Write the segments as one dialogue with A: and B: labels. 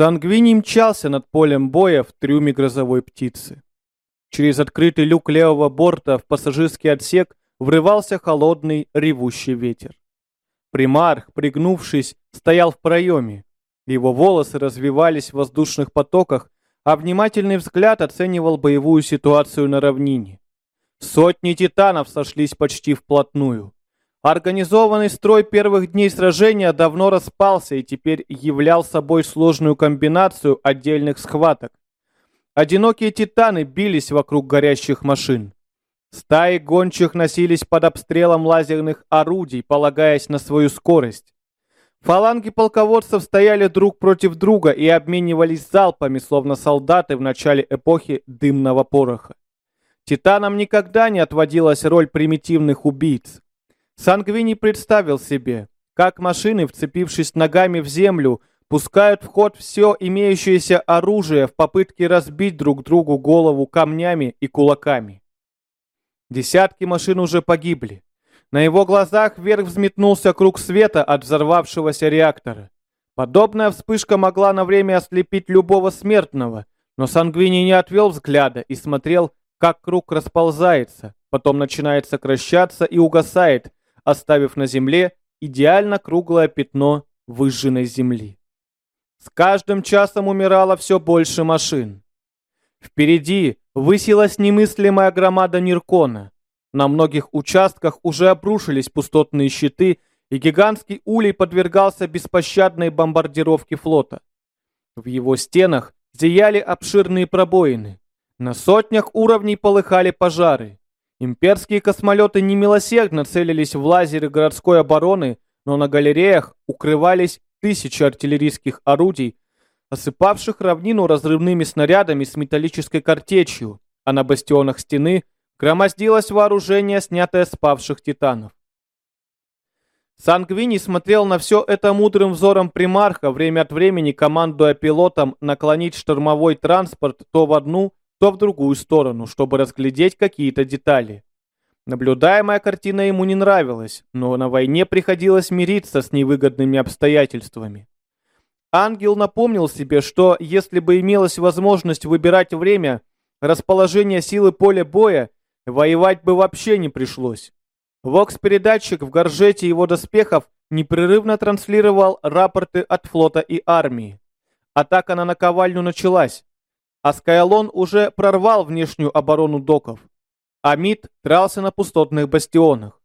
A: Сангвини мчался над полем боя в трюме грозовой птицы. Через открытый люк левого борта в пассажирский отсек врывался холодный ревущий ветер. Примарх, пригнувшись, стоял в проеме. Его волосы развивались в воздушных потоках, а внимательный взгляд оценивал боевую ситуацию на равнине. Сотни титанов сошлись почти вплотную. Организованный строй первых дней сражения давно распался и теперь являл собой сложную комбинацию отдельных схваток. Одинокие титаны бились вокруг горящих машин. Стаи гончих носились под обстрелом лазерных орудий, полагаясь на свою скорость. Фаланги полководцев стояли друг против друга и обменивались залпами, словно солдаты в начале эпохи дымного пороха. Титанам никогда не отводилась роль примитивных убийц. Сангвини представил себе, как машины, вцепившись ногами в землю, пускают в ход все имеющееся оружие в попытке разбить друг другу голову камнями и кулаками. Десятки машин уже погибли. На его глазах вверх взметнулся круг света от взорвавшегося реактора. Подобная вспышка могла на время ослепить любого смертного, но Сангвини не отвел взгляда и смотрел, как круг расползается, потом начинает сокращаться и угасает, оставив на земле идеально круглое пятно выжженной земли. С каждым часом умирало все больше машин. Впереди высилась немыслимая громада Ниркона. На многих участках уже обрушились пустотные щиты, и гигантский улей подвергался беспощадной бомбардировке флота. В его стенах зияли обширные пробоины. На сотнях уровней полыхали пожары. Имперские космолеты немилосердно целились в лазеры городской обороны, но на галереях укрывались тысячи артиллерийских орудий, осыпавших равнину разрывными снарядами с металлической картечью, а на бастионах стены громоздилось вооружение, снятое с павших титанов. Сангвини смотрел на все это мудрым взором примарха, время от времени командуя пилотам наклонить штурмовой транспорт то в одну, то в другую сторону, чтобы разглядеть какие-то детали. Наблюдаемая картина ему не нравилась, но на войне приходилось мириться с невыгодными обстоятельствами. Ангел напомнил себе, что если бы имелась возможность выбирать время, расположение силы поля боя, воевать бы вообще не пришлось. Вокс-передатчик в горжете его доспехов непрерывно транслировал рапорты от флота и армии. Атака на наковальню началась. А Скайлон уже прорвал внешнюю оборону доков. Амид дрался на пустотных бастионах.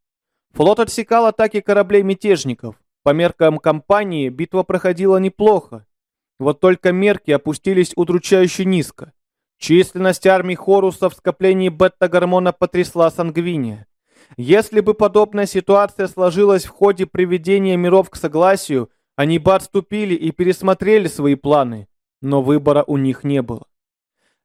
A: Флот отсекал атаки кораблей мятежников. По меркам компании битва проходила неплохо. Вот только мерки опустились удручающе низко. Численность армий Хоруса в скоплении бета-гормона потрясла Сангвиния. Если бы подобная ситуация сложилась в ходе приведения миров к согласию, они бы отступили и пересмотрели свои планы, но выбора у них не было.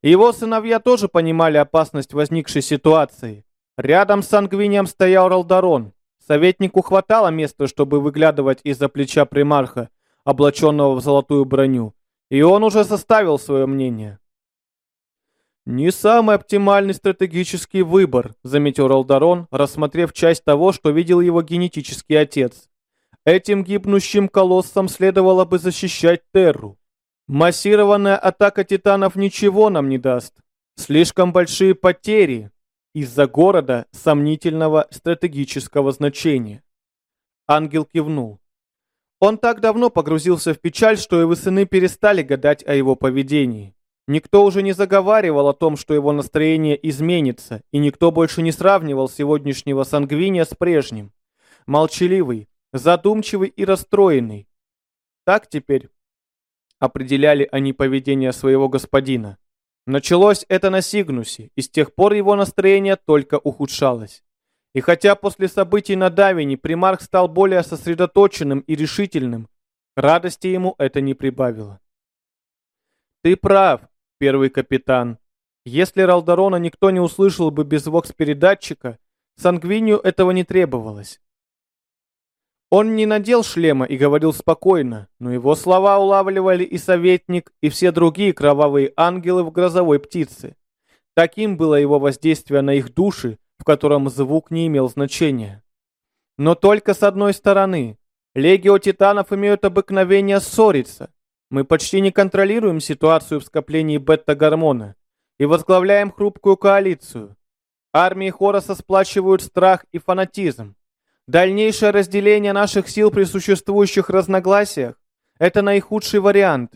A: Его сыновья тоже понимали опасность возникшей ситуации. Рядом с Сангвинием стоял Ралдарон. Советнику хватало места, чтобы выглядывать из-за плеча примарха, облаченного в золотую броню. И он уже составил свое мнение. «Не самый оптимальный стратегический выбор», — заметил Ралдарон, рассмотрев часть того, что видел его генетический отец. «Этим гибнущим колоссам следовало бы защищать Терру. Массированная атака титанов ничего нам не даст. Слишком большие потери из-за города сомнительного стратегического значения. Ангел кивнул. Он так давно погрузился в печаль, что его сыны перестали гадать о его поведении. Никто уже не заговаривал о том, что его настроение изменится, и никто больше не сравнивал сегодняшнего сангвиния с прежним. Молчаливый, задумчивый и расстроенный. Так теперь определяли они поведение своего господина. Началось это на Сигнусе, и с тех пор его настроение только ухудшалось. И хотя после событий на Давине примарх стал более сосредоточенным и решительным, радости ему это не прибавило. «Ты прав, первый капитан. Если Ралдарона никто не услышал бы без вокс-передатчика, Сангвинию этого не требовалось. Он не надел шлема и говорил спокойно, но его слова улавливали и советник, и все другие кровавые ангелы в грозовой птице. Таким было его воздействие на их души, в котором звук не имел значения. Но только с одной стороны. Легио титанов имеют обыкновение ссориться. Мы почти не контролируем ситуацию в скоплении бета-гормона и возглавляем хрупкую коалицию. Армии Хороса сплачивают страх и фанатизм. Дальнейшее разделение наших сил при существующих разногласиях – это наихудший вариант.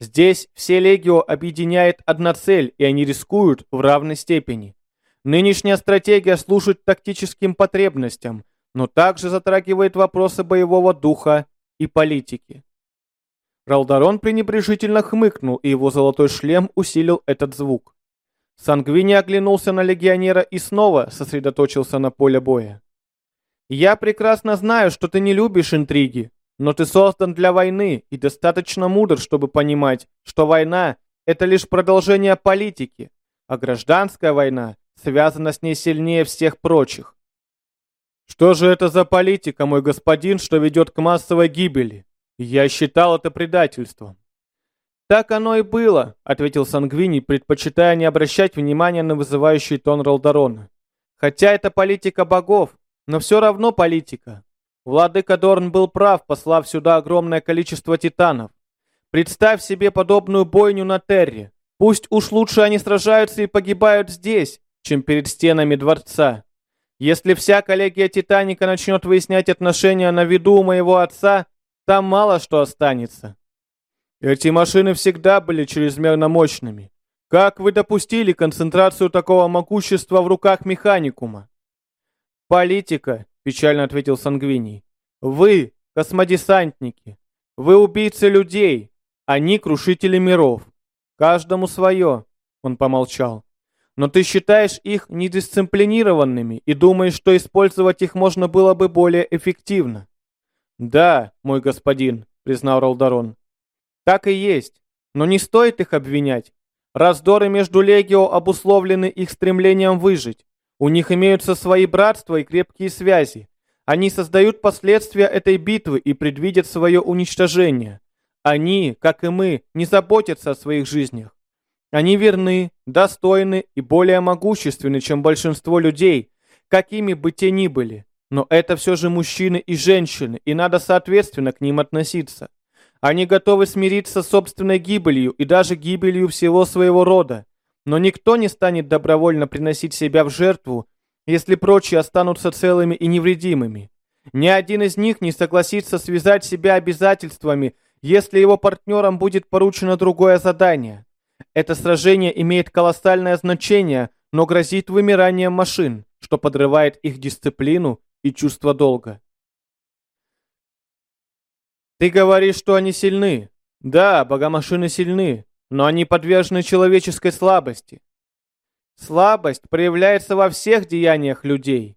A: Здесь все Легио объединяет одна цель, и они рискуют в равной степени. Нынешняя стратегия служит тактическим потребностям, но также затрагивает вопросы боевого духа и политики. Ралдарон пренебрежительно хмыкнул, и его золотой шлем усилил этот звук. Сангвини оглянулся на легионера и снова сосредоточился на поле боя. «Я прекрасно знаю, что ты не любишь интриги, но ты создан для войны и достаточно мудр, чтобы понимать, что война — это лишь продолжение политики, а гражданская война связана с ней сильнее всех прочих. Что же это за политика, мой господин, что ведет к массовой гибели? Я считал это предательством. «Так оно и было», — ответил Сангвини, предпочитая не обращать внимания на вызывающий тон Ролдорона. «Хотя это политика богов, но все равно политика. Владыка Дорн был прав, послав сюда огромное количество титанов. Представь себе подобную бойню на Терре. Пусть уж лучше они сражаются и погибают здесь, чем перед стенами дворца. Если вся коллегия Титаника начнет выяснять отношения на виду у моего отца, там мало что останется. Эти машины всегда были чрезмерно мощными. Как вы допустили концентрацию такого могущества в руках механикума? Политика, печально ответил Сангвиний. Вы космодесантники. Вы убийцы людей. Они крушители миров. Каждому свое. Он помолчал. Но ты считаешь их недисциплинированными и думаешь, что использовать их можно было бы более эффективно. Да, мой господин, признал Ролдарон. Так и есть. Но не стоит их обвинять. Раздоры между Легио обусловлены их стремлением выжить. У них имеются свои братства и крепкие связи. Они создают последствия этой битвы и предвидят свое уничтожение. Они, как и мы, не заботятся о своих жизнях. Они верны, достойны и более могущественны, чем большинство людей, какими бы те ни были. Но это все же мужчины и женщины, и надо соответственно к ним относиться. Они готовы смириться с собственной гибелью и даже гибелью всего своего рода. Но никто не станет добровольно приносить себя в жертву, если прочие останутся целыми и невредимыми. Ни один из них не согласится связать себя обязательствами, если его партнерам будет поручено другое задание. Это сражение имеет колоссальное значение, но грозит вымиранием машин, что подрывает их дисциплину и чувство долга. Ты говоришь, что они сильны. Да, богомашины сильны, но они подвержены человеческой слабости. Слабость проявляется во всех деяниях людей.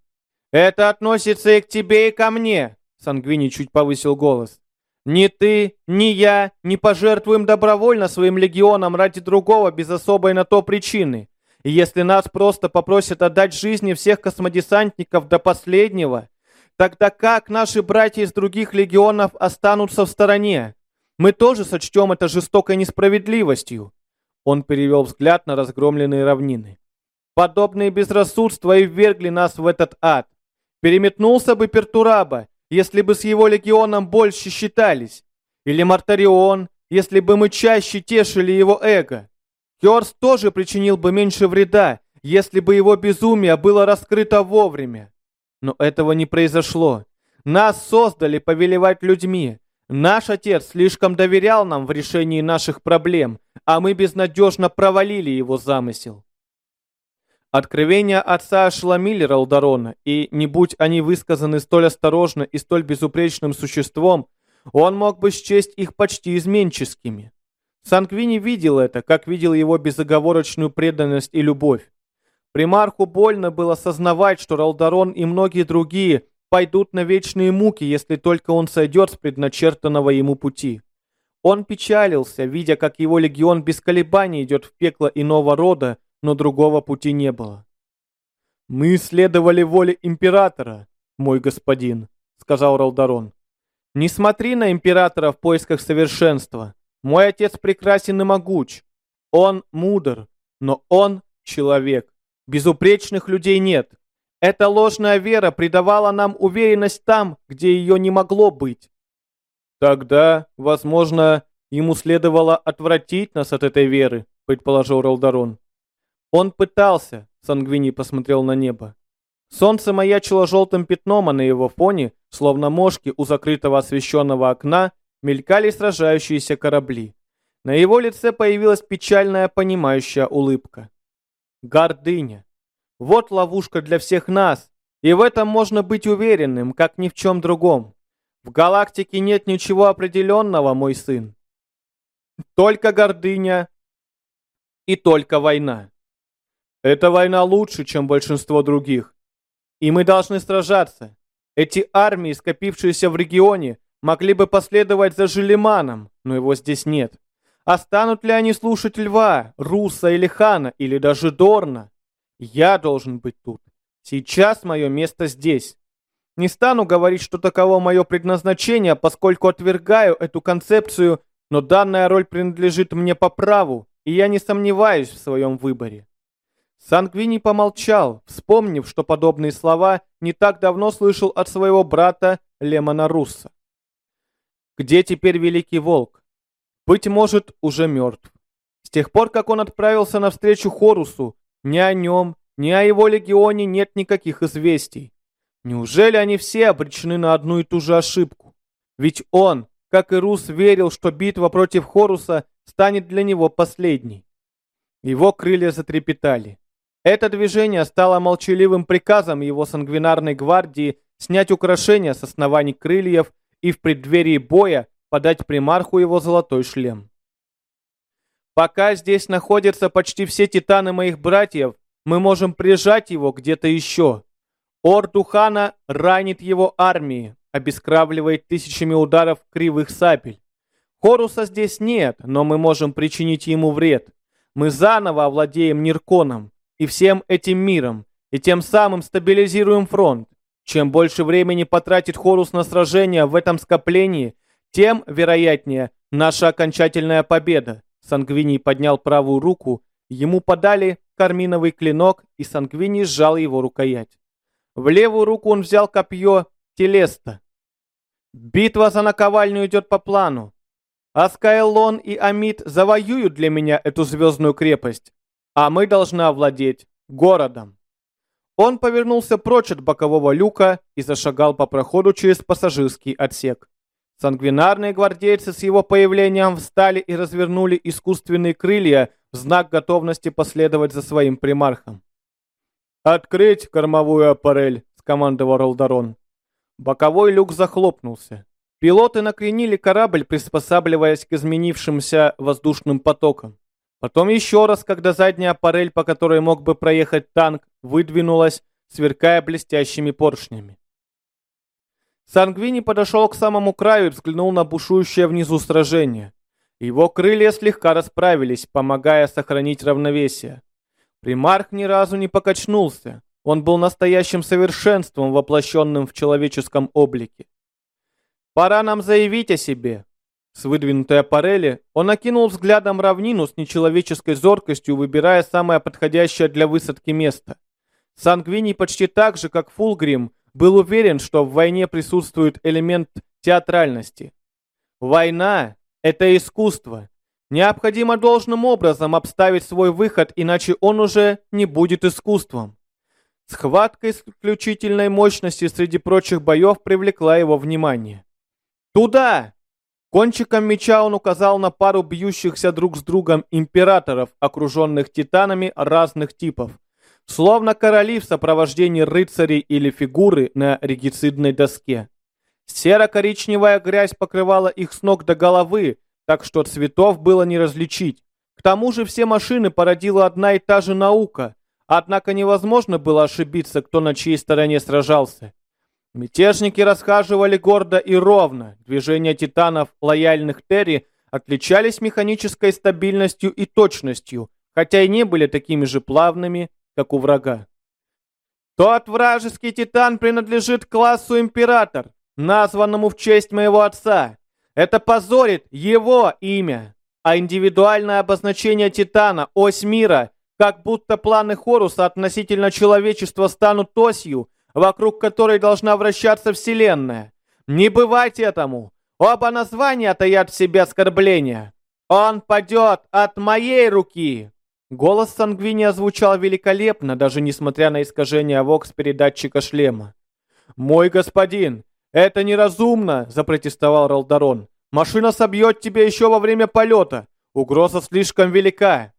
A: Это относится и к тебе, и ко мне, Сангвини чуть повысил голос. Ни ты, ни я не пожертвуем добровольно своим легионам ради другого без особой на то причины. И если нас просто попросят отдать жизни всех космодесантников до последнего, Тогда как наши братья из других легионов останутся в стороне? Мы тоже сочтем это жестокой несправедливостью. Он перевел взгляд на разгромленные равнины. Подобные безрассудства и ввергли нас в этот ад. Переметнулся бы Пертураба, если бы с его легионом больше считались. Или Мартарион, если бы мы чаще тешили его эго. Хёрс тоже причинил бы меньше вреда, если бы его безумие было раскрыто вовремя. Но этого не произошло. Нас создали повелевать людьми. Наш отец слишком доверял нам в решении наших проблем, а мы безнадежно провалили его замысел. Откровения отца ошеломили Ралдарона, и, не будь они высказаны столь осторожно и столь безупречным существом, он мог бы счесть их почти изменческими. Сангвини видел это, как видел его безоговорочную преданность и любовь. Примарху больно было сознавать, что Ралдарон и многие другие пойдут на вечные муки, если только он сойдет с предначертанного ему пути. Он печалился, видя, как его легион без колебаний идет в пекло иного рода, но другого пути не было. «Мы следовали воле императора, мой господин», — сказал Ралдарон. «Не смотри на императора в поисках совершенства. Мой отец прекрасен и могуч. Он мудр, но он человек. Безупречных людей нет. Эта ложная вера придавала нам уверенность там, где ее не могло быть. Тогда, возможно, ему следовало отвратить нас от этой веры, предположил Ролдарон. Он пытался, Сангвини посмотрел на небо. Солнце маячило желтым пятном, а на его фоне, словно мошки у закрытого освещенного окна, мелькали сражающиеся корабли. На его лице появилась печальная понимающая улыбка. Гордыня. Вот ловушка для всех нас, и в этом можно быть уверенным, как ни в чем другом. В галактике нет ничего определенного, мой сын. Только гордыня и только война. Эта война лучше, чем большинство других. И мы должны сражаться. Эти армии, скопившиеся в регионе, могли бы последовать за Желеманом, но его здесь нет. А станут ли они слушать Льва, Руса или Хана, или даже Дорна? Я должен быть тут. Сейчас мое место здесь. Не стану говорить, что таково мое предназначение, поскольку отвергаю эту концепцию, но данная роль принадлежит мне по праву, и я не сомневаюсь в своем выборе. Сангвини помолчал, вспомнив, что подобные слова не так давно слышал от своего брата Лемона Русса. Где теперь Великий Волк? Быть может, уже мертв. С тех пор, как он отправился навстречу Хорусу, ни о нем, ни о его легионе нет никаких известий. Неужели они все обречены на одну и ту же ошибку? Ведь он, как и Рус, верил, что битва против Хоруса станет для него последней. Его крылья затрепетали. Это движение стало молчаливым приказом его сангвинарной гвардии снять украшения с оснований крыльев и в преддверии боя подать примарху его золотой шлем. Пока здесь находятся почти все титаны моих братьев, мы можем прижать его где-то еще. Ордухана ранит его армии, обескравливает тысячами ударов кривых сапель. Хоруса здесь нет, но мы можем причинить ему вред. Мы заново овладеем Нирконом и всем этим миром, и тем самым стабилизируем фронт. Чем больше времени потратит Хорус на сражение в этом скоплении, тем, вероятнее, наша окончательная победа. Сангвини поднял правую руку, ему подали карминовый клинок, и Сангвини сжал его рукоять. В левую руку он взял копье Телеста. Битва за наковальню идет по плану. Аскайлон и Амид завоюют для меня эту звездную крепость, а мы должны овладеть городом. Он повернулся прочь от бокового люка и зашагал по проходу через пассажирский отсек. Сангвинарные гвардейцы с его появлением встали и развернули искусственные крылья в знак готовности последовать за своим примархом. «Открыть кормовую аппарель!» — скомандовал Ролдарон. Боковой люк захлопнулся. Пилоты накренили корабль, приспосабливаясь к изменившимся воздушным потокам. Потом еще раз, когда задняя аппарель, по которой мог бы проехать танк, выдвинулась, сверкая блестящими поршнями. Сангвини подошел к самому краю и взглянул на бушующее внизу сражение. Его крылья слегка расправились, помогая сохранить равновесие. Примарх ни разу не покачнулся. Он был настоящим совершенством, воплощенным в человеческом облике. «Пора нам заявить о себе». С выдвинутой аппарели он окинул взглядом равнину с нечеловеческой зоркостью, выбирая самое подходящее для высадки место. Сангвини почти так же, как Фулгрим, был уверен, что в войне присутствует элемент театральности. Война – это искусство. Необходимо должным образом обставить свой выход, иначе он уже не будет искусством. Схватка исключительной мощности среди прочих боев привлекла его внимание. «Туда!» Кончиком меча он указал на пару бьющихся друг с другом императоров, окруженных титанами разных типов словно короли в сопровождении рыцарей или фигуры на регицидной доске. Серо-коричневая грязь покрывала их с ног до головы, так что цветов было не различить. К тому же все машины породила одна и та же наука, однако невозможно было ошибиться, кто на чьей стороне сражался. Мятежники расхаживали гордо и ровно, движения титанов, лояльных Терри, отличались механической стабильностью и точностью, хотя и не были такими же плавными как у врага. Тот вражеский титан принадлежит классу Император, названному в честь моего отца. Это позорит его имя. А индивидуальное обозначение Титана, ось мира, как будто планы Хоруса относительно человечества станут осью, вокруг которой должна вращаться Вселенная. Не бывать этому. Оба названия таят в себе оскорбления. Он падет от моей руки!» Голос Сангвини звучал великолепно, даже несмотря на искажение вокс-передатчика шлема. «Мой господин, это неразумно!» – запротестовал Ралдарон. «Машина собьет тебя еще во время полета. Угроза слишком велика».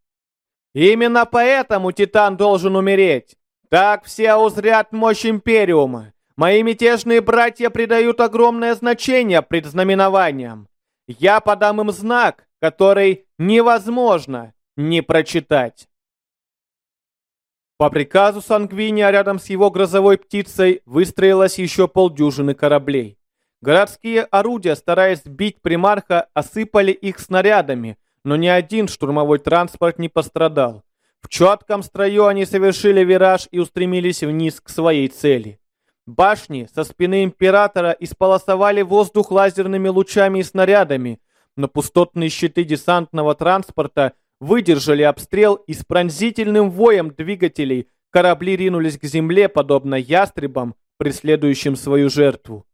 A: «Именно поэтому Титан должен умереть. Так все узрят мощь Империума. Мои мятежные братья придают огромное значение предзнаменованиям. Я подам им знак, который невозможно не прочитать. По приказу Сангвиния рядом с его грозовой птицей выстроилось еще полдюжины кораблей. Городские орудия, стараясь сбить примарха, осыпали их снарядами, но ни один штурмовой транспорт не пострадал. В четком строю они совершили вираж и устремились вниз к своей цели. Башни со спины Императора исполосовали воздух лазерными лучами и снарядами, но пустотные щиты десантного транспорта выдержали обстрел и с пронзительным воем двигателей корабли ринулись к земле, подобно ястребам, преследующим свою жертву.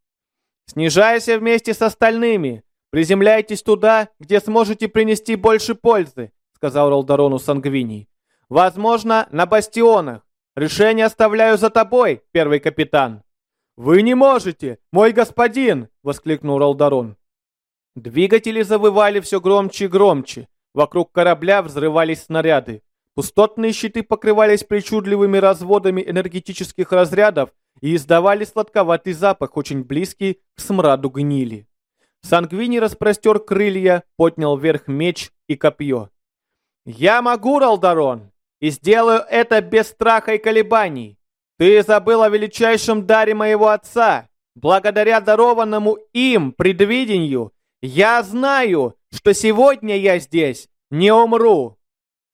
A: «Снижайся вместе с остальными! Приземляйтесь туда, где сможете принести больше пользы», сказал Ролдарону Сангвини. «Возможно, на бастионах. Решение оставляю за тобой, первый капитан». «Вы не можете, мой господин!» — воскликнул Ролдарон. Двигатели завывали все громче и громче. Вокруг корабля взрывались снаряды. Пустотные щиты покрывались причудливыми разводами энергетических разрядов и издавали сладковатый запах, очень близкий к смраду гнили. Сангвини распростер крылья, поднял вверх меч и копье. «Я могу, Ралдарон, и сделаю это без страха и колебаний. Ты забыл о величайшем даре моего отца. Благодаря дарованному им предвидению я знаю, что сегодня я здесь не умру!»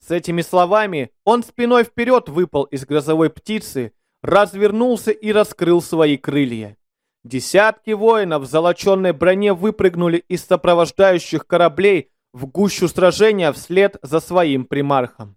A: С этими словами он спиной вперед выпал из грозовой птицы, развернулся и раскрыл свои крылья. Десятки воинов в золоченной броне выпрыгнули из сопровождающих кораблей в гущу сражения вслед за своим примархом.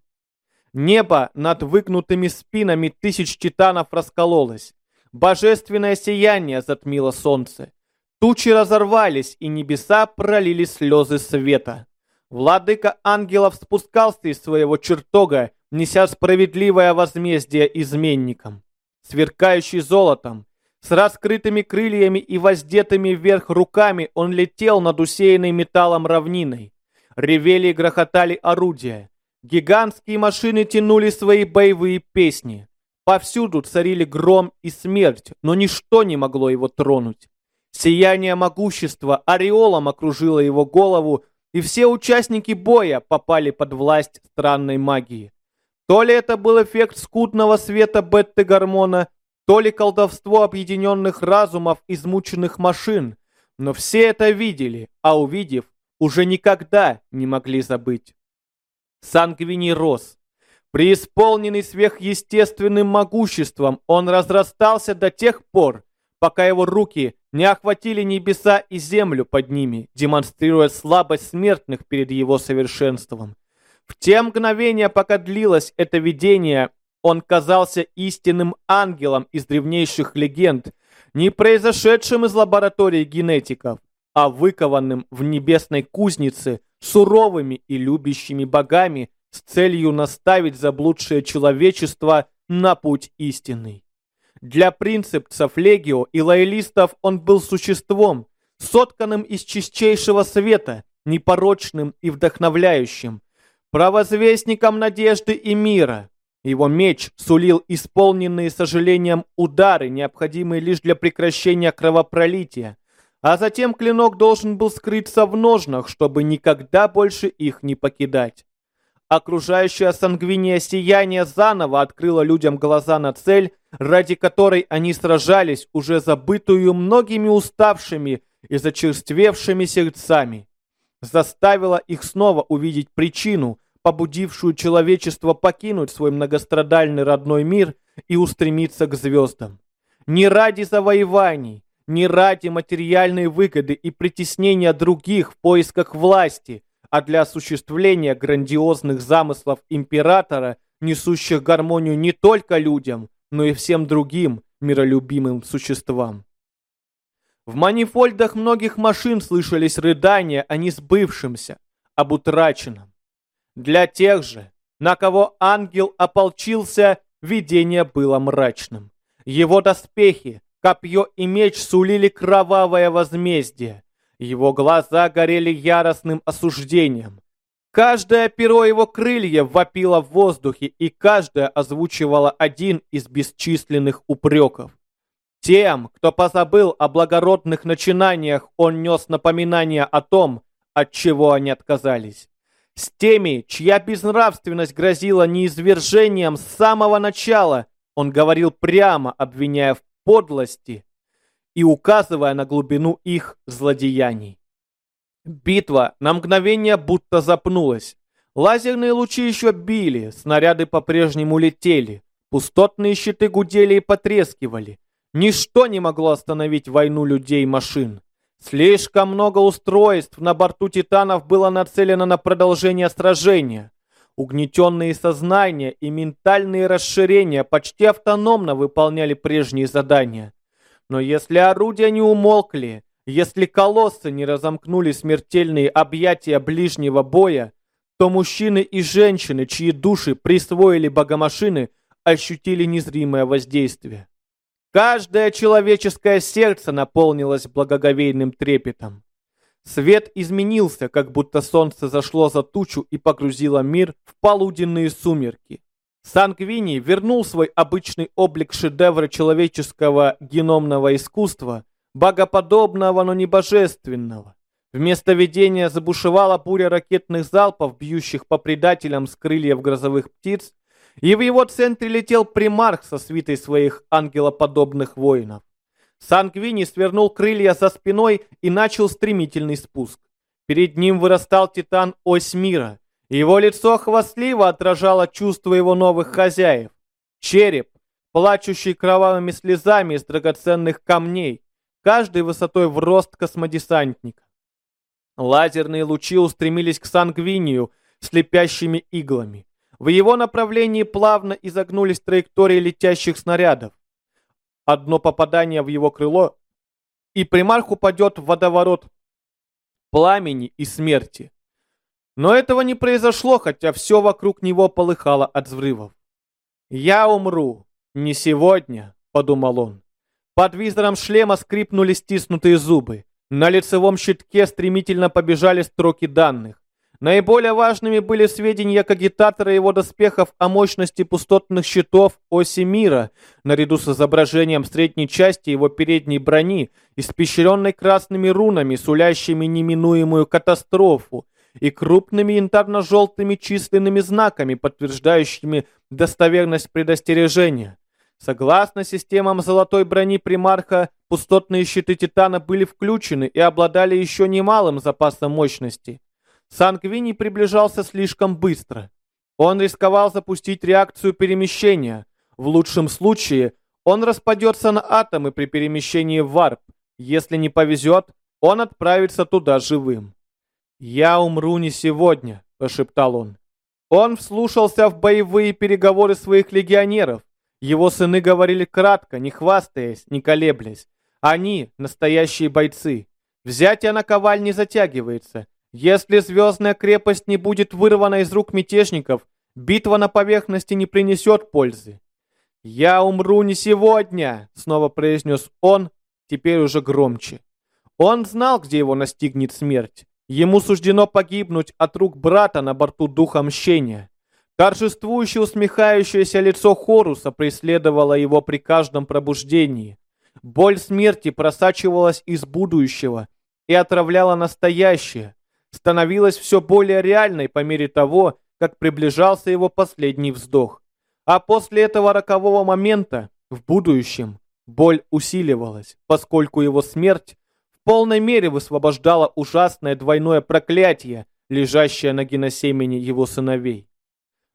A: Небо над выгнутыми спинами тысяч титанов раскололось. Божественное сияние затмило солнце. Тучи разорвались, и небеса пролили слезы света. Владыка ангелов спускался из своего чертога, неся справедливое возмездие изменникам. Сверкающий золотом, с раскрытыми крыльями и воздетыми вверх руками он летел над усеянной металлом равниной. Ревели и грохотали орудия. Гигантские машины тянули свои боевые песни. Повсюду царили гром и смерть, но ничто не могло его тронуть. Сияние могущества ореолом окружило его голову, и все участники боя попали под власть странной магии. То ли это был эффект скудного света бетты-гормона, то ли колдовство объединенных разумов измученных машин, но все это видели, а увидев, уже никогда не могли забыть. Сангвини рос. Преисполненный сверхъестественным могуществом, он разрастался до тех пор, пока его руки не охватили небеса и землю под ними, демонстрируя слабость смертных перед его совершенством. В те мгновения, пока длилось это видение, он казался истинным ангелом из древнейших легенд, не произошедшим из лаборатории генетиков, а выкованным в небесной кузнице суровыми и любящими богами с целью наставить заблудшее человечество на путь истинный. Для принципцев Легио и лоялистов он был существом, сотканным из чистейшего света, непорочным и вдохновляющим, провозвестником надежды и мира. Его меч сулил исполненные сожалением удары, необходимые лишь для прекращения кровопролития, а затем клинок должен был скрыться в ножнах, чтобы никогда больше их не покидать. Окружающее сангвиния сияние заново открыло людям глаза на цель, ради которой они сражались, уже забытую многими уставшими и зачерствевшими сердцами. Заставило их снова увидеть причину, побудившую человечество покинуть свой многострадальный родной мир и устремиться к звездам. Не ради завоеваний, не ради материальной выгоды и притеснения других в поисках власти – а для осуществления грандиозных замыслов императора, несущих гармонию не только людям, но и всем другим миролюбимым существам. В манифольдах многих машин слышались рыдания о несбывшемся, об утраченном. Для тех же, на кого ангел ополчился, видение было мрачным. Его доспехи, копье и меч сулили кровавое возмездие. Его глаза горели яростным осуждением. Каждое перо его крылья вопило в воздухе, и каждое озвучивало один из бесчисленных упреков. Тем, кто позабыл о благородных начинаниях, он нес напоминание о том, от чего они отказались. С теми, чья безнравственность грозила неизвержением с самого начала, он говорил прямо, обвиняя в подлости и указывая на глубину их злодеяний. Битва на мгновение будто запнулась. Лазерные лучи еще били, снаряды по-прежнему летели, пустотные щиты гудели и потрескивали. Ничто не могло остановить войну людей и машин. Слишком много устройств на борту «Титанов» было нацелено на продолжение сражения. Угнетенные сознания и ментальные расширения почти автономно выполняли прежние задания. Но если орудия не умолкли, если колоссы не разомкнули смертельные объятия ближнего боя, то мужчины и женщины, чьи души присвоили богомашины, ощутили незримое воздействие. Каждое человеческое сердце наполнилось благоговейным трепетом. Свет изменился, как будто солнце зашло за тучу и погрузило мир в полуденные сумерки. Сангвини вернул свой обычный облик шедевра человеческого геномного искусства, богоподобного, но не божественного. Вместо видения забушевала буря ракетных залпов, бьющих по предателям с крыльев грозовых птиц, и в его центре летел примарх со свитой своих ангелоподобных воинов. Сангвини свернул крылья за спиной и начал стремительный спуск. Перед ним вырастал титан Ось Мира. Его лицо хвастливо отражало чувства его новых хозяев. Череп, плачущий кровавыми слезами из драгоценных камней, каждый высотой в рост космодесантника. Лазерные лучи устремились к Сангвинию слепящими иглами. В его направлении плавно изогнулись траектории летящих снарядов. Одно попадание в его крыло, и примарх упадет в водоворот пламени и смерти. Но этого не произошло, хотя все вокруг него полыхало от взрывов. «Я умру. Не сегодня», — подумал он. Под визором шлема скрипнули стиснутые зубы. На лицевом щитке стремительно побежали строки данных. Наиболее важными были сведения кагитатора его доспехов о мощности пустотных щитов оси мира, наряду с изображением средней части его передней брони, испещренной красными рунами, сулящими неминуемую катастрофу, и крупными янтарно-желтыми численными знаками, подтверждающими достоверность предостережения. Согласно системам золотой брони примарха, пустотные щиты Титана были включены и обладали еще немалым запасом мощности. Сангвини приближался слишком быстро. Он рисковал запустить реакцию перемещения. В лучшем случае он распадется на атомы при перемещении в варп. Если не повезет, он отправится туда живым. «Я умру не сегодня», – прошептал он. Он вслушался в боевые переговоры своих легионеров. Его сыны говорили кратко, не хвастаясь, не колеблясь. Они – настоящие бойцы. Взятие на коваль не затягивается. Если звездная крепость не будет вырвана из рук мятежников, битва на поверхности не принесет пользы. «Я умру не сегодня», — снова произнес он, теперь уже громче. Он знал, где его настигнет смерть. Ему суждено погибнуть от рук брата на борту Духа Мщения. Торжествующее усмехающееся лицо Хоруса преследовало его при каждом пробуждении. Боль смерти просачивалась из будущего и отравляла настоящее, становилась все более реальной по мере того, как приближался его последний вздох. А после этого рокового момента, в будущем, боль усиливалась, поскольку его смерть в полной мере высвобождала ужасное двойное проклятие, лежащее на геносемени его сыновей.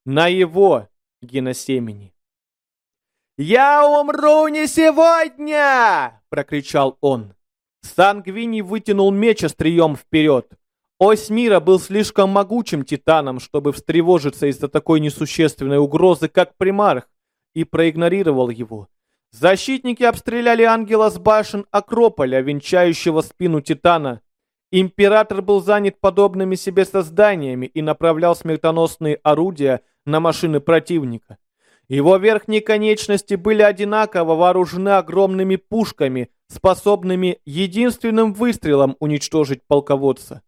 A: На его геносемени. «Я умру не сегодня!» — прокричал он. Сангвини вытянул меч острием вперед. Ось мира был слишком могучим титаном, чтобы встревожиться из-за такой несущественной угрозы, как примарх, и проигнорировал его. Защитники обстреляли ангела с башен Акрополя, венчающего спину Титана. Император был занят подобными себе созданиями и направлял смертоносные орудия на машины противника. Его верхние конечности были одинаково вооружены огромными пушками, способными единственным выстрелом уничтожить полководца.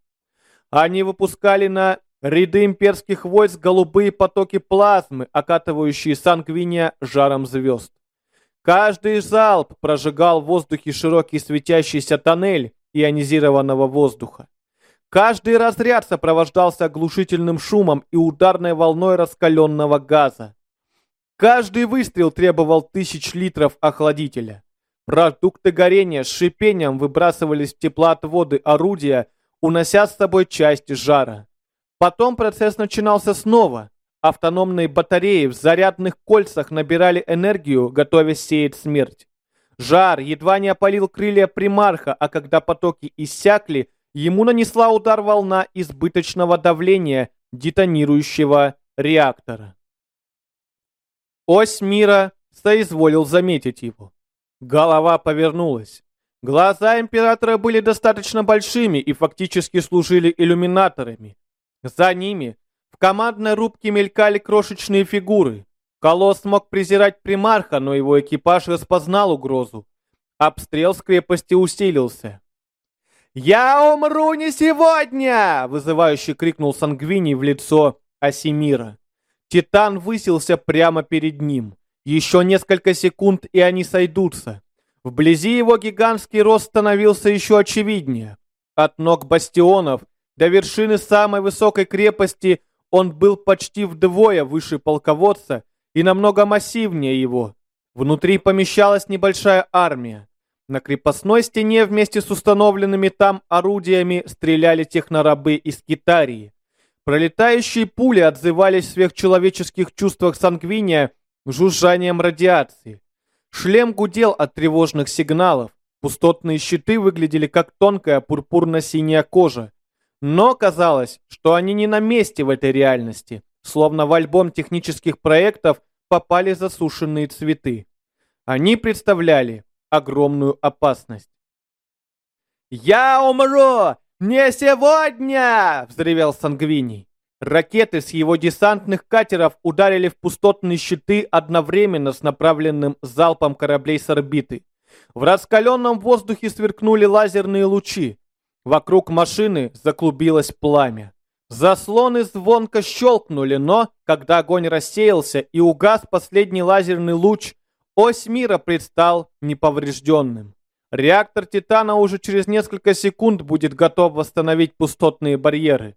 A: Они выпускали на ряды имперских войск голубые потоки плазмы, окатывающие Сангвиния жаром звезд. Каждый залп прожигал в воздухе широкий светящийся тоннель ионизированного воздуха. Каждый разряд сопровождался оглушительным шумом и ударной волной раскаленного газа. Каждый выстрел требовал тысяч литров охладителя. Продукты горения с шипением выбрасывались в теплоотводы орудия, унося с собой часть жара. Потом процесс начинался снова. Автономные батареи в зарядных кольцах набирали энергию, готовясь сеять смерть. Жар едва не опалил крылья примарха, а когда потоки иссякли, ему нанесла удар волна избыточного давления детонирующего реактора. Ось мира соизволил заметить его. Голова повернулась. Глаза императора были достаточно большими и фактически служили иллюминаторами. За ними в командной рубке мелькали крошечные фигуры. Колосс мог презирать примарха, но его экипаж распознал угрозу. Обстрел с крепости усилился. «Я умру не сегодня!» — вызывающе крикнул Сангвини в лицо Асимира. Титан высился прямо перед ним. Еще несколько секунд, и они сойдутся. Вблизи его гигантский рост становился еще очевиднее. От ног бастионов до вершины самой высокой крепости он был почти вдвое выше полководца и намного массивнее его. Внутри помещалась небольшая армия. На крепостной стене вместе с установленными там орудиями стреляли технорабы из Китарии. Пролетающие пули отзывались в сверхчеловеческих чувствах сангвиния жужжанием радиации. Шлем гудел от тревожных сигналов. Пустотные щиты выглядели как тонкая пурпурно-синяя кожа. Но казалось, что они не на месте в этой реальности, словно в альбом технических проектов попали засушенные цветы. Они представляли огромную опасность. «Я умру! «Не сегодня!» — взревел Сангвини. Ракеты с его десантных катеров ударили в пустотные щиты одновременно с направленным залпом кораблей с орбиты. В раскаленном воздухе сверкнули лазерные лучи. Вокруг машины заклубилось пламя. Заслоны звонко щелкнули, но, когда огонь рассеялся и угас последний лазерный луч, ось мира предстал неповрежденным. Реактор Титана уже через несколько секунд будет готов восстановить пустотные барьеры.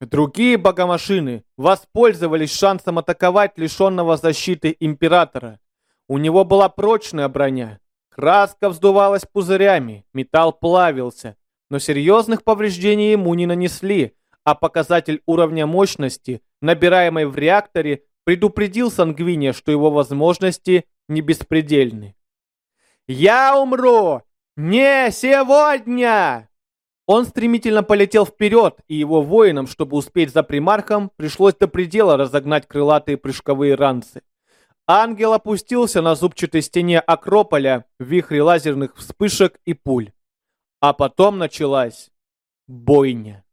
A: Другие богомашины воспользовались шансом атаковать лишенного защиты Императора. У него была прочная броня. Краска вздувалась пузырями, металл плавился, но серьезных повреждений ему не нанесли, а показатель уровня мощности, набираемой в реакторе, предупредил Сангвиния, что его возможности не беспредельны. «Я умру! Не сегодня!» Он стремительно полетел вперед, и его воинам, чтобы успеть за примархом, пришлось до предела разогнать крылатые прыжковые ранцы. Ангел опустился на зубчатой стене Акрополя в вихре лазерных вспышек и пуль. А потом началась бойня.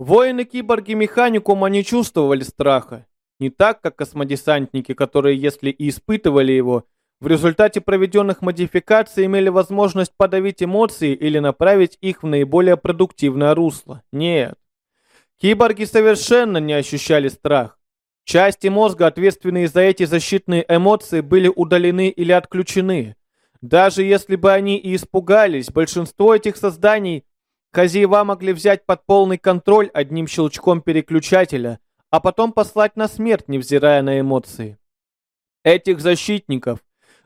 A: Воины-киборги механикума не чувствовали страха. Не так, как космодесантники, которые, если и испытывали его, в результате проведенных модификаций имели возможность подавить эмоции или направить их в наиболее продуктивное русло. Нет. Киборги совершенно не ощущали страх. Части мозга, ответственные за эти защитные эмоции, были удалены или отключены. Даже если бы они и испугались, большинство этих созданий хозяева могли взять под полный контроль одним щелчком переключателя, а потом послать на смерть, невзирая на эмоции. Этих защитников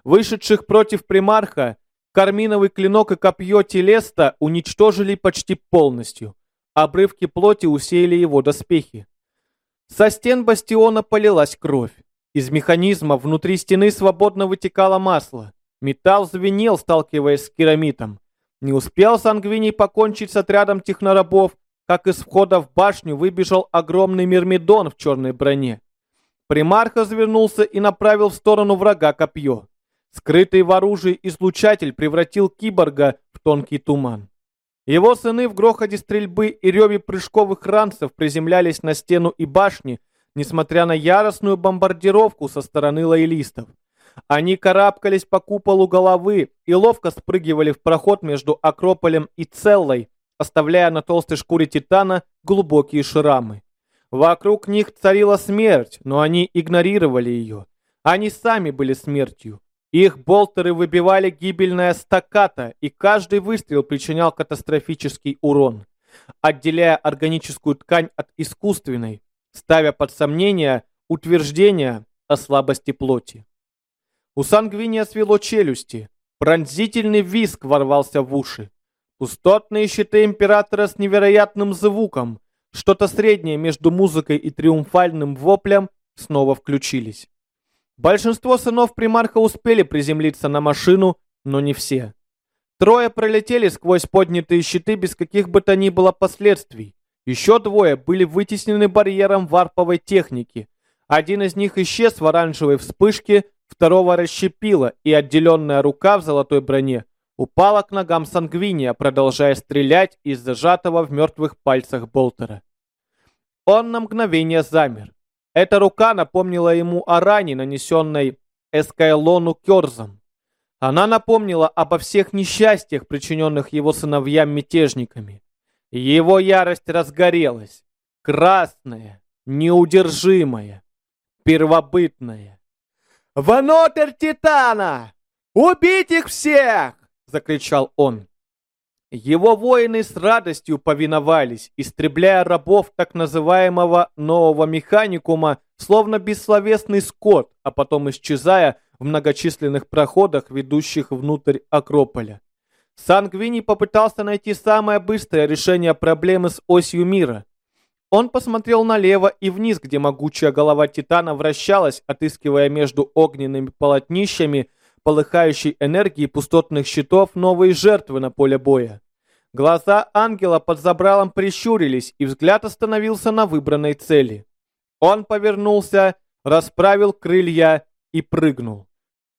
A: вышедших против примарха, карминовый клинок и копье Телеста уничтожили почти полностью. Обрывки плоти усеяли его доспехи. Со стен бастиона полилась кровь. Из механизма внутри стены свободно вытекало масло. Металл звенел, сталкиваясь с керамитом. Не успел Сангвиний покончить с отрядом технорабов, как из входа в башню выбежал огромный мирмидон в черной броне. Примарх развернулся и направил в сторону врага копье. Скрытый в оружии излучатель превратил киборга в тонкий туман. Его сыны в грохоте стрельбы и реве прыжковых ранцев приземлялись на стену и башни, несмотря на яростную бомбардировку со стороны лоялистов. Они карабкались по куполу головы и ловко спрыгивали в проход между Акрополем и Целлой, оставляя на толстой шкуре Титана глубокие шрамы. Вокруг них царила смерть, но они игнорировали ее. Они сами были смертью. Их болтеры выбивали гибельная стаката, и каждый выстрел причинял катастрофический урон, отделяя органическую ткань от искусственной, ставя под сомнение утверждения о слабости плоти. У Сангвиния свело челюсти, пронзительный виск ворвался в уши. Пустотные щиты Императора с невероятным звуком, что-то среднее между музыкой и триумфальным воплем, снова включились. Большинство сынов примарха успели приземлиться на машину, но не все. Трое пролетели сквозь поднятые щиты без каких бы то ни было последствий. Еще двое были вытеснены барьером варповой техники. Один из них исчез в оранжевой вспышке, второго расщепило, и отделенная рука в золотой броне упала к ногам Сангвиния, продолжая стрелять из зажатого в мертвых пальцах Болтера. Он на мгновение замер. Эта рука напомнила ему о ране, нанесенной Эскайлону Керзом. Она напомнила обо всех несчастьях, причиненных его сыновьям-мятежниками. Его ярость разгорелась, красная, неудержимая, первобытная. «Внутрь Титана! Убить их всех!» — закричал он. Его воины с радостью повиновались, истребляя рабов так называемого нового механикума, словно бессловесный скот, а потом исчезая в многочисленных проходах, ведущих внутрь Акрополя. Сангвини попытался найти самое быстрое решение проблемы с осью мира. Он посмотрел налево и вниз, где могучая голова Титана вращалась, отыскивая между огненными полотнищами полыхающей энергии пустотных щитов новые жертвы на поле боя. Глаза ангела под забралом прищурились, и взгляд остановился на выбранной цели. Он повернулся, расправил крылья и прыгнул.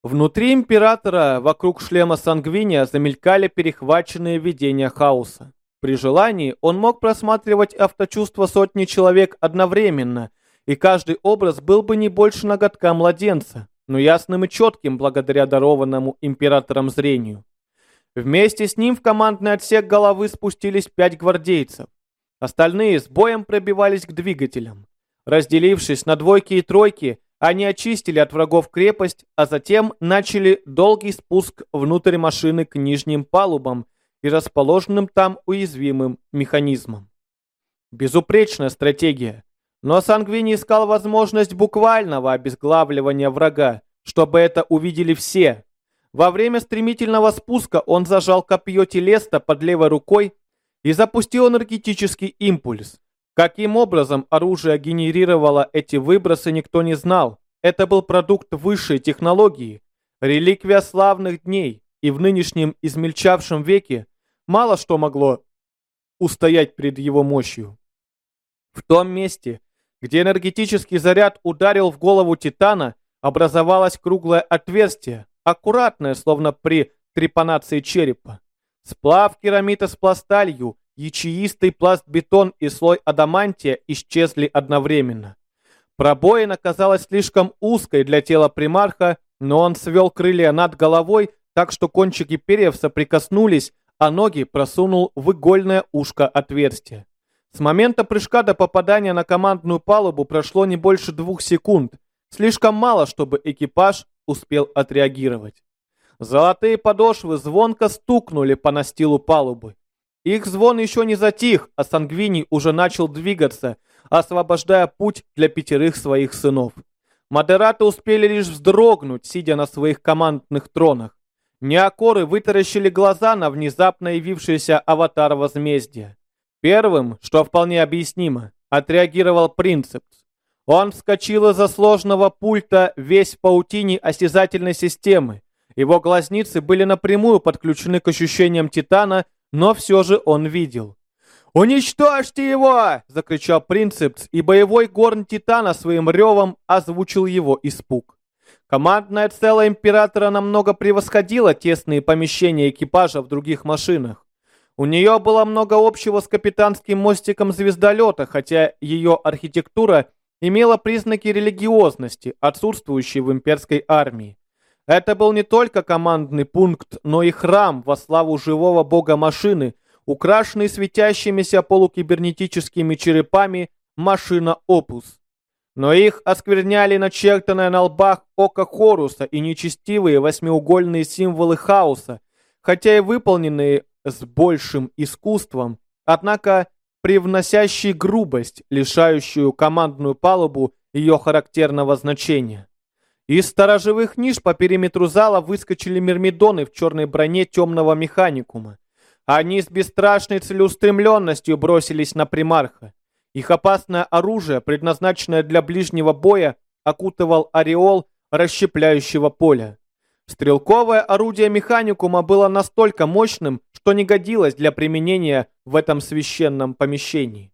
A: Внутри императора, вокруг шлема Сангвиния, замелькали перехваченные видения хаоса. При желании он мог просматривать авточувства сотни человек одновременно, и каждый образ был бы не больше ноготка младенца, но ясным и четким благодаря дарованному императором зрению. Вместе с ним в командный отсек головы спустились пять гвардейцев. Остальные с боем пробивались к двигателям. Разделившись на двойки и тройки, они очистили от врагов крепость, а затем начали долгий спуск внутрь машины к нижним палубам и расположенным там уязвимым механизмам. Безупречная стратегия. Но Сангвини искал возможность буквального обезглавливания врага, чтобы это увидели все, во время стремительного спуска он зажал копье Телеста под левой рукой и запустил энергетический импульс. Каким образом оружие генерировало эти выбросы, никто не знал. Это был продукт высшей технологии, реликвия славных дней, и в нынешнем измельчавшем веке мало что могло устоять перед его мощью. В том месте, где энергетический заряд ударил в голову Титана, образовалось круглое отверстие, аккуратная, словно при трепанации черепа. Сплав керамита с пласталью, ячеистый пласт-бетон и слой адамантия исчезли одновременно. Пробоина казалась слишком узкой для тела примарха, но он свел крылья над головой, так что кончики перьев соприкоснулись, а ноги просунул в игольное ушко отверстия. С момента прыжка до попадания на командную палубу прошло не больше двух секунд. Слишком мало, чтобы экипаж успел отреагировать. Золотые подошвы звонко стукнули по настилу палубы. Их звон еще не затих, а Сангвини уже начал двигаться, освобождая путь для пятерых своих сынов. Модераты успели лишь вздрогнуть, сидя на своих командных тронах. Неокоры вытаращили глаза на внезапно явившийся аватар возмездия. Первым, что вполне объяснимо, отреагировал Принцепс. Он вскочил из-за сложного пульта весь в паутине осязательной системы. Его глазницы были напрямую подключены к ощущениям Титана, но все же он видел. «Уничтожьте его!» — закричал Принцепс, и боевой горн Титана своим ревом озвучил его испуг. Командная цела Императора намного превосходила тесные помещения экипажа в других машинах. У нее было много общего с капитанским мостиком звездолета, хотя ее архитектура имела признаки религиозности, отсутствующие в имперской армии. Это был не только командный пункт, но и храм во славу живого бога машины, украшенный светящимися полукибернетическими черепами машина Опус. Но их оскверняли начертанное на лбах око Хоруса и нечестивые восьмиугольные символы хаоса, хотя и выполненные с большим искусством, однако привносящие грубость, лишающую командную палубу ее характерного значения. Из сторожевых ниш по периметру зала выскочили мирмидоны в черной броне темного механикума. Они с бесстрашной целеустремленностью бросились на примарха. Их опасное оружие, предназначенное для ближнего боя, окутывал ореол расщепляющего поля. Стрелковое орудие механикума было настолько мощным, что не годилось для применения в этом священном помещении.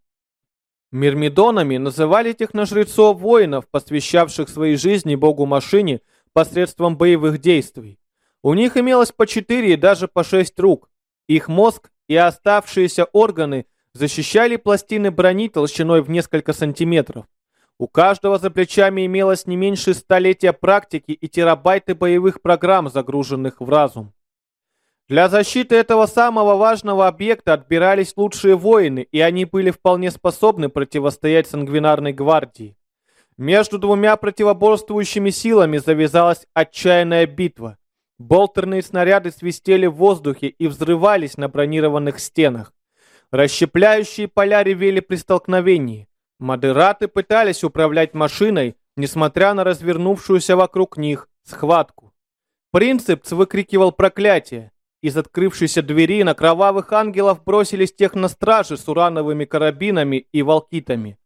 A: Мирмидонами называли техножрецов воинов, посвящавших своей жизни богу-машине посредством боевых действий. У них имелось по четыре и даже по шесть рук. Их мозг и оставшиеся органы защищали пластины брони толщиной в несколько сантиметров. У каждого за плечами имелось не меньше столетия практики и терабайты боевых программ, загруженных в разум. Для защиты этого самого важного объекта отбирались лучшие воины, и они были вполне способны противостоять сангвинарной гвардии. Между двумя противоборствующими силами завязалась отчаянная битва. Болтерные снаряды свистели в воздухе и взрывались на бронированных стенах. Расщепляющие поля ревели при столкновении. Модераты пытались управлять машиной, несмотря на развернувшуюся вокруг них схватку. Принцепс выкрикивал проклятие. Из открывшейся двери на кровавых ангелов бросились техностражи с урановыми карабинами и волкитами.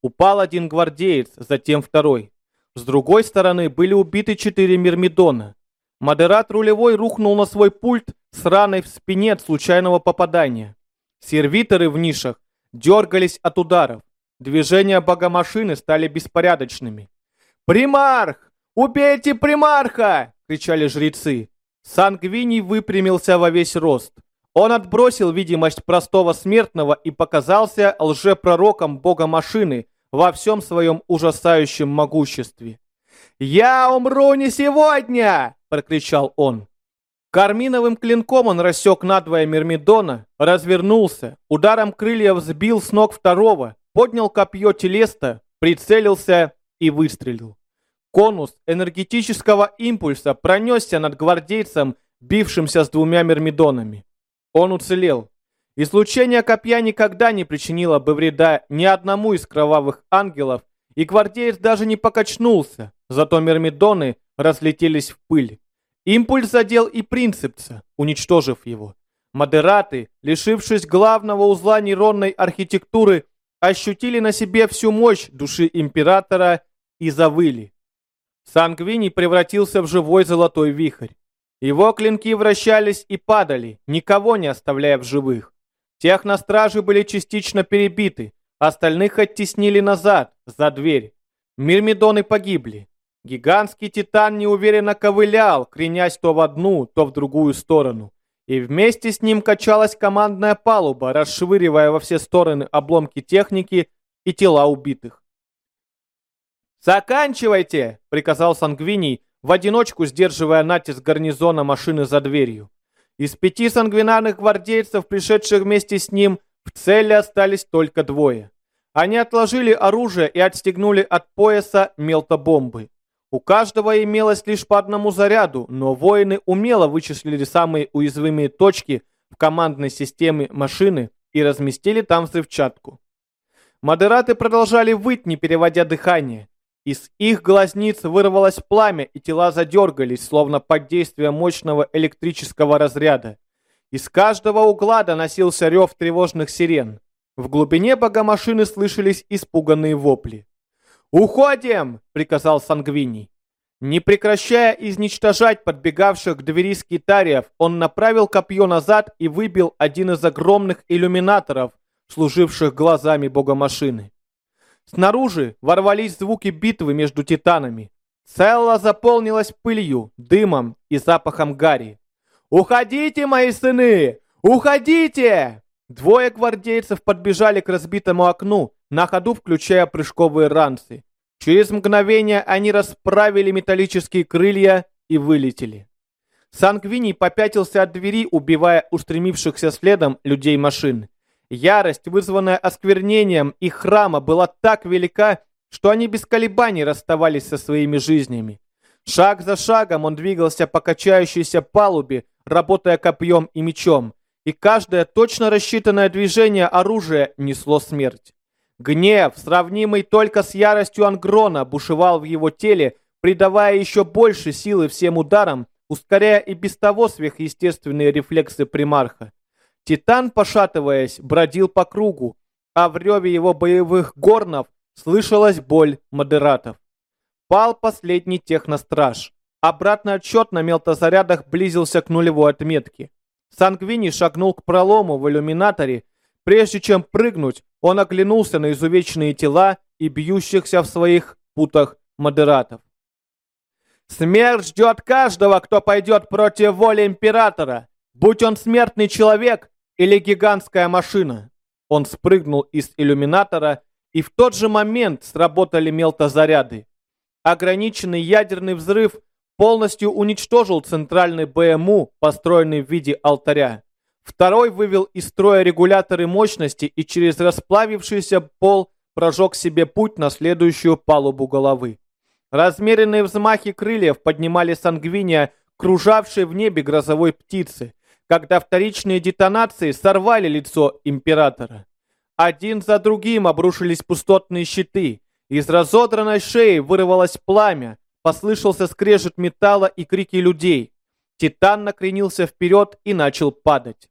A: Упал один гвардеец, затем второй. С другой стороны были убиты четыре мирмидона. Модерат рулевой рухнул на свой пульт с раной в спине от случайного попадания. Сервиторы в нишах дергались от ударов. Движения богомашины стали беспорядочными. «Примарх! Убейте примарха!» — кричали жрецы. Сангвиний выпрямился во весь рост. Он отбросил видимость простого смертного и показался лжепророком бога машины во всем своем ужасающем могуществе. «Я умру не сегодня!» — прокричал он. Карминовым клинком он рассек надвое Мирмидона, развернулся, ударом крыльев сбил с ног второго, поднял копье телеста, прицелился и выстрелил. Конус энергетического импульса пронесся над гвардейцем, бившимся с двумя мирмидонами. Он уцелел. Излучение копья никогда не причинило бы вреда ни одному из кровавых ангелов, и гвардеец даже не покачнулся, зато мирмидоны разлетелись в пыль. Импульс задел и принципца, уничтожив его. Модераты, лишившись главного узла нейронной архитектуры, ощутили на себе всю мощь души императора и завыли. Сангвини превратился в живой золотой вихрь. Его клинки вращались и падали, никого не оставляя в живых. Техностражи были частично перебиты, остальных оттеснили назад, за дверь. Мирмидоны погибли. Гигантский титан неуверенно ковылял, кренясь то в одну, то в другую сторону и вместе с ним качалась командная палуба, расшвыривая во все стороны обломки техники и тела убитых. «Заканчивайте!» — приказал Сангвиний, в одиночку сдерживая натиск гарнизона машины за дверью. Из пяти сангвинарных гвардейцев, пришедших вместе с ним, в цели остались только двое. Они отложили оружие и отстегнули от пояса мелтобомбы. У каждого имелось лишь по одному заряду, но воины умело вычислили самые уязвимые точки в командной системе машины и разместили там взрывчатку. Модераты продолжали выть, не переводя дыхание. Из их глазниц вырвалось пламя, и тела задергались, словно под действием мощного электрического разряда. Из каждого угла доносился рев тревожных сирен. В глубине богомашины слышались испуганные вопли. «Уходим!» — приказал Сангвиний. Не прекращая изничтожать подбегавших к двери скитариев, он направил копье назад и выбил один из огромных иллюминаторов, служивших глазами богомашины. Снаружи ворвались звуки битвы между титанами. Целла заполнилась пылью, дымом и запахом гари. «Уходите, мои сыны! Уходите!» Двое гвардейцев подбежали к разбитому окну, на ходу включая прыжковые ранцы. Через мгновение они расправили металлические крылья и вылетели. Сангвини попятился от двери, убивая устремившихся следом людей машин. Ярость, вызванная осквернением их храма, была так велика, что они без колебаний расставались со своими жизнями. Шаг за шагом он двигался по качающейся палубе, работая копьем и мечом, и каждое точно рассчитанное движение оружия несло смерть. Гнев, сравнимый только с яростью Ангрона, бушевал в его теле, придавая еще больше силы всем ударам, ускоряя и без того сверхъестественные рефлексы примарха. Титан, пошатываясь, бродил по кругу, а в реве его боевых горнов слышалась боль модератов. Пал последний техностраж. Обратный отсчет на мелтозарядах близился к нулевой отметке. Сангвини шагнул к пролому в иллюминаторе. Прежде чем прыгнуть, он оглянулся на изувеченные тела и бьющихся в своих путах модератов. «Смерть ждет каждого, кто пойдет против воли Императора, будь он смертный человек или гигантская машина». Он спрыгнул из иллюминатора, и в тот же момент сработали мелтозаряды. Ограниченный ядерный взрыв полностью уничтожил центральный БМУ, построенный в виде алтаря. Второй вывел из строя регуляторы мощности и через расплавившийся пол прожег себе путь на следующую палубу головы. Размеренные взмахи крыльев поднимали сангвиния, кружавшей в небе грозовой птицы, когда вторичные детонации сорвали лицо императора. Один за другим обрушились пустотные щиты. Из разодранной шеи вырвалось пламя, послышался скрежет металла и крики людей. Титан накренился вперед и начал падать.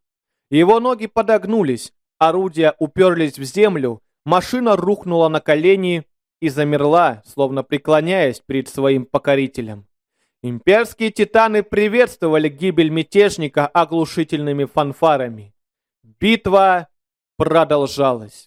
A: Его ноги подогнулись, орудия уперлись в землю, машина рухнула на колени и замерла, словно преклоняясь перед своим покорителем. Имперские титаны приветствовали гибель мятежника оглушительными фанфарами. Битва продолжалась.